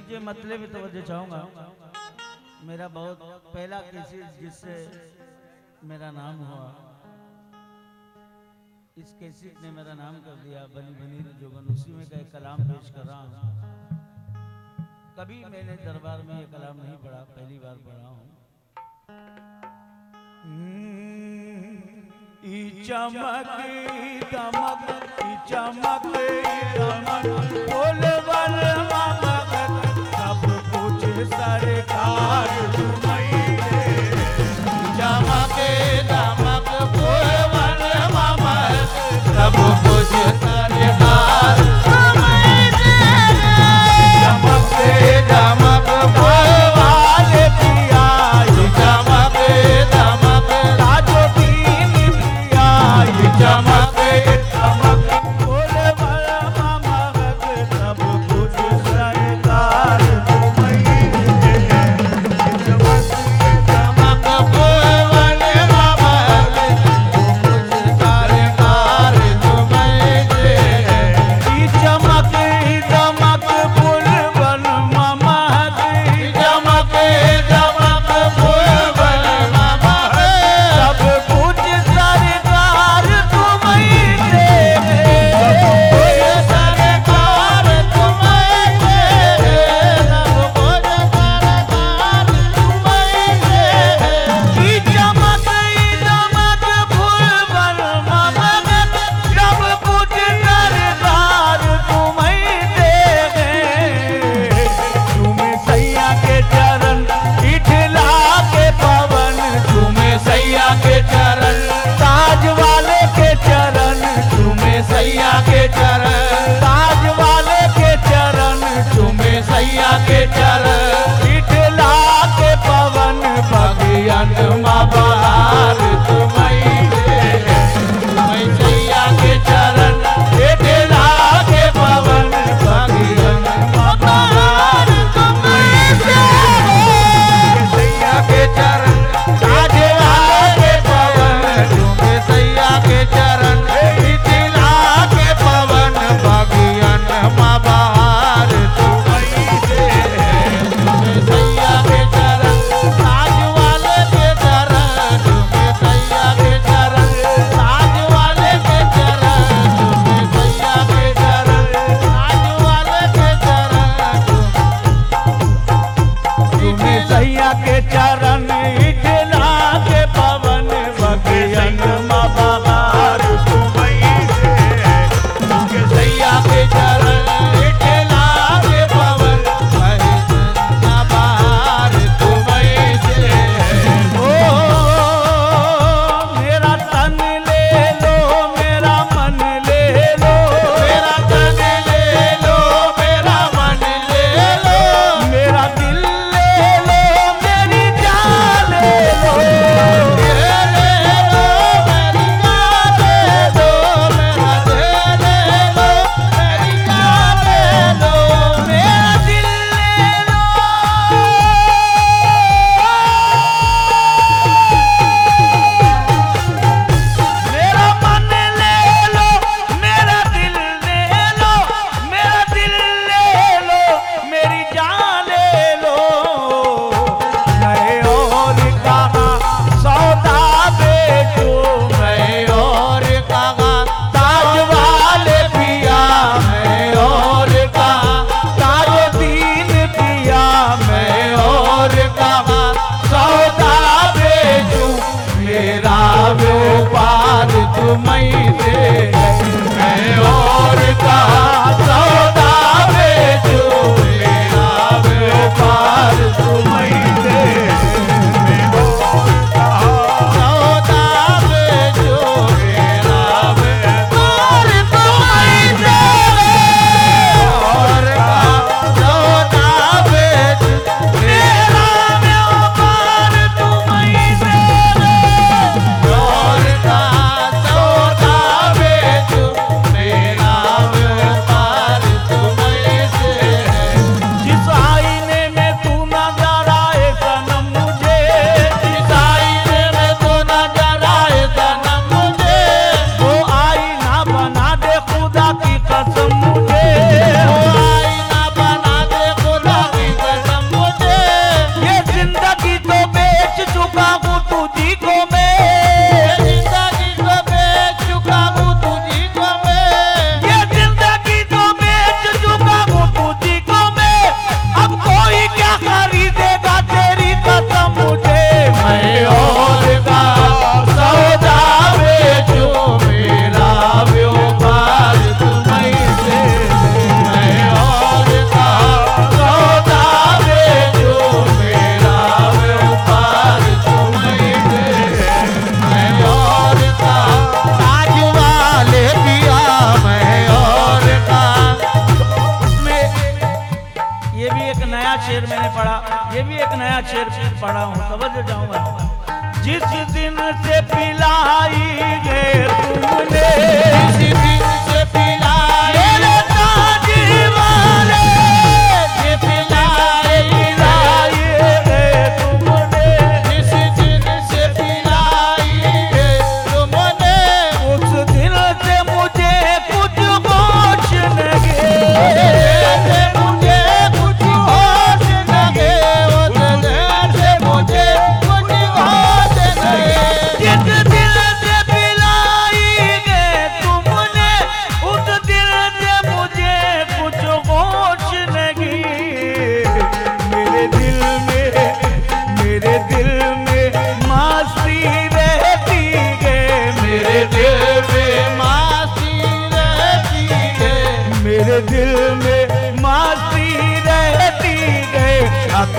लीजिए मतलब तवज्जो चाहूँगा। मेरा बहुत पहला किसी जिससे मेरा नाम हुआ, इस कैसेट ने मेरा नाम कर दिया, बनी बनी जोगन। उसी में का एक कलाम पेश कर रहा हूँ। कभी मैंने दरबार में ये कलाम नहीं पढ़ा, पहली बार पढ़ा हूँ। चमक चमक दमक। बोलबल सरकार तुम्हारे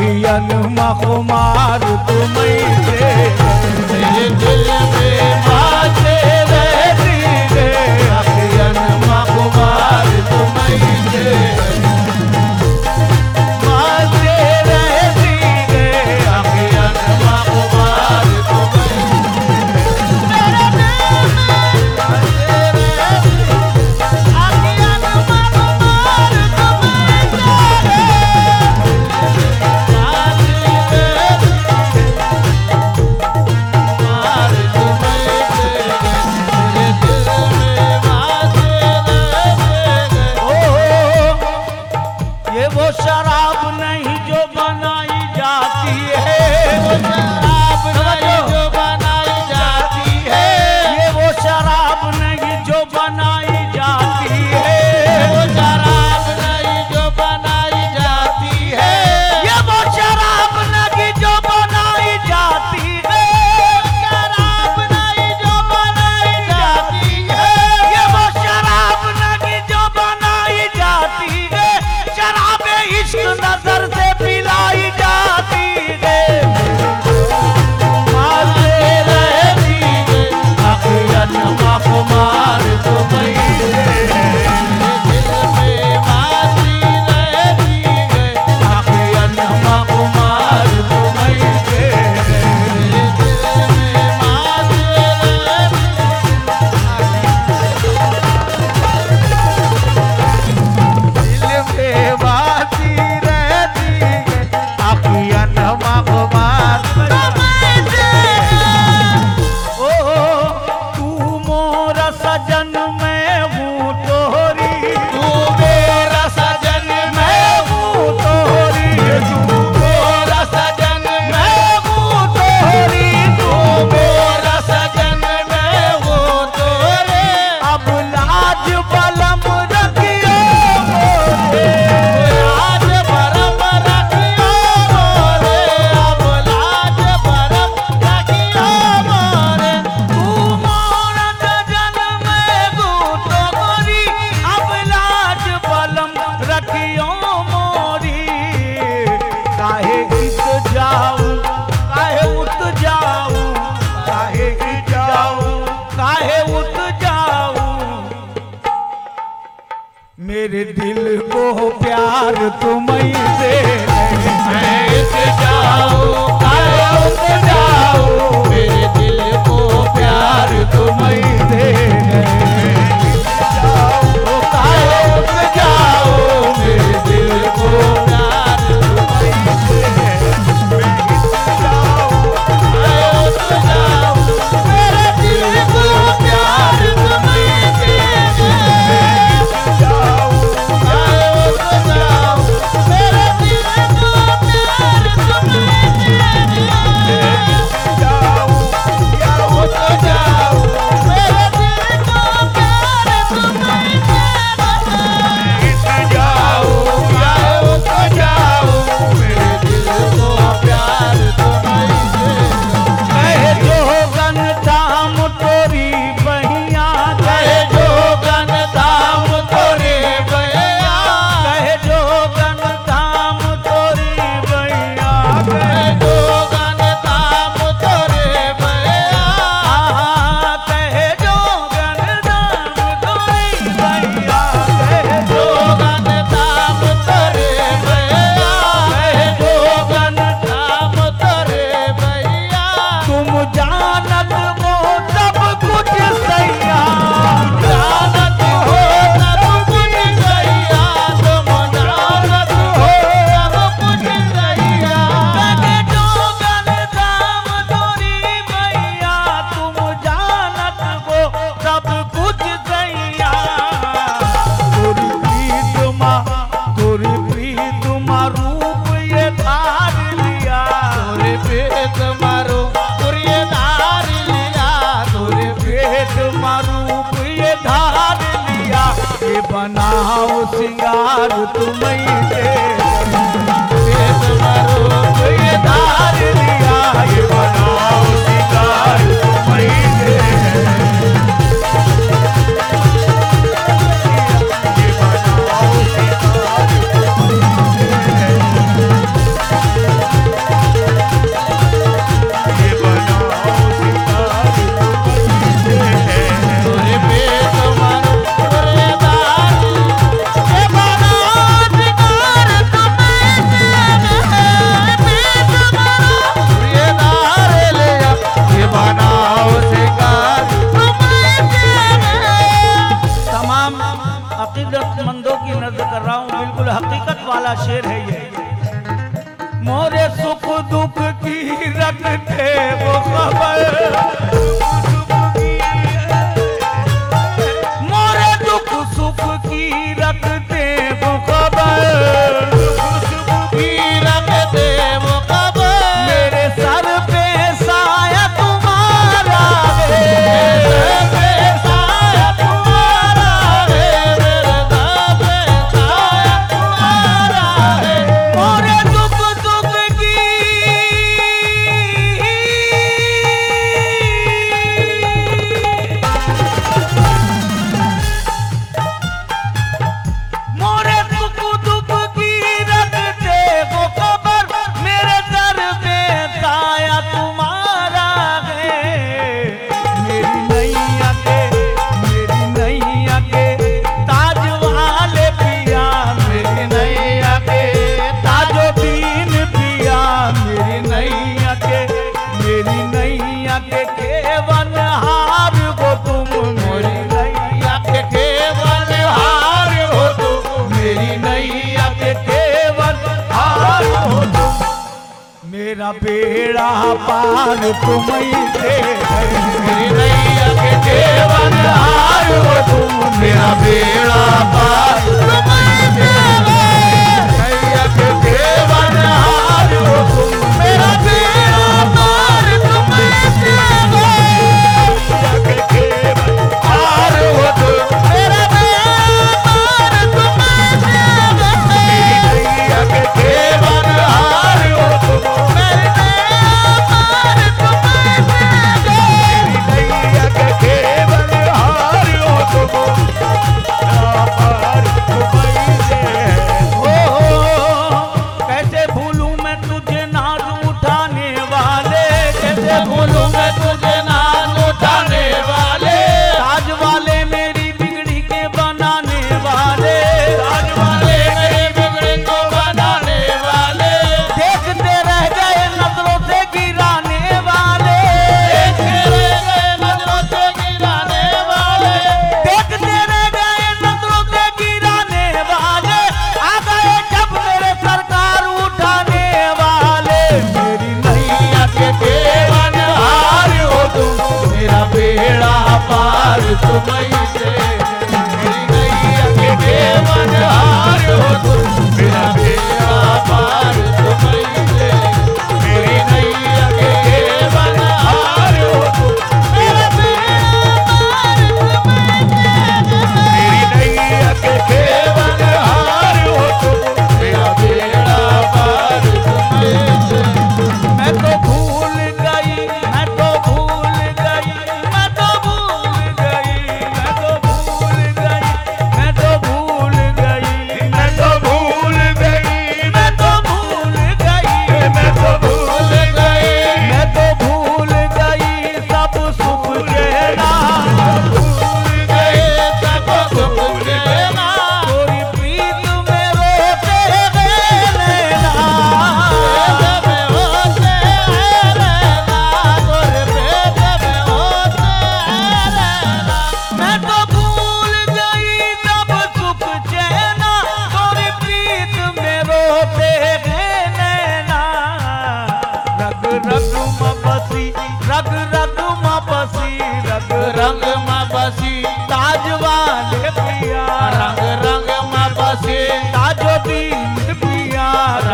अखियन मखमार तुम्हें से मेरे रेशमा रूप ये धार लिया ये बनाओ सिंगार तुम्हें पान तुम थे के देवन आयो तुम मेरा बेड़ा पार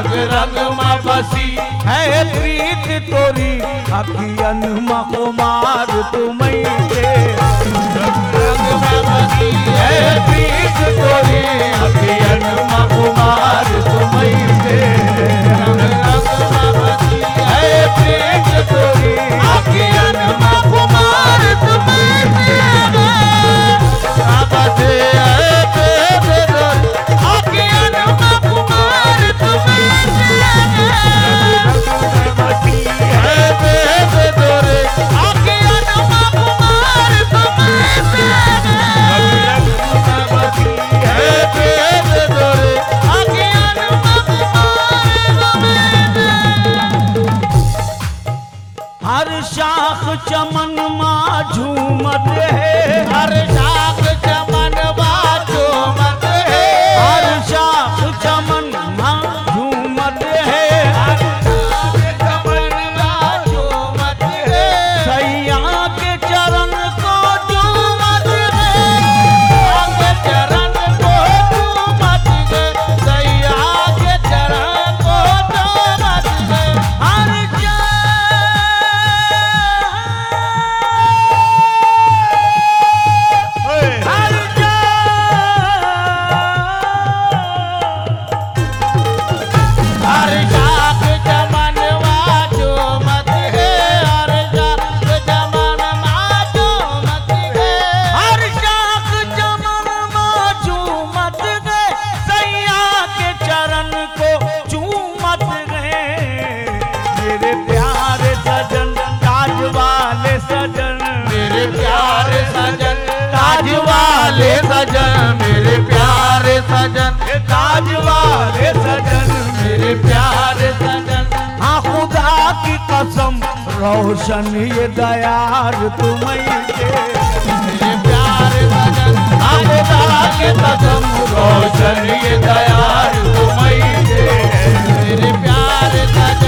रंग रंग मा बसी। है प्रीत तोरी अखियन मकुमार तुम्हें रंग रंग बसी। है प्रीत तोरी तुम्हें रंग रंग बसी। है प्रीत तोरी सजन, मेरे प्यार सजन। हाँ खुदा की कसम, रोशन ये दयार तुम प्यार सजन हाँ खुदा कसम, रोशन ये दयार तुम मेरे प्यार सजन।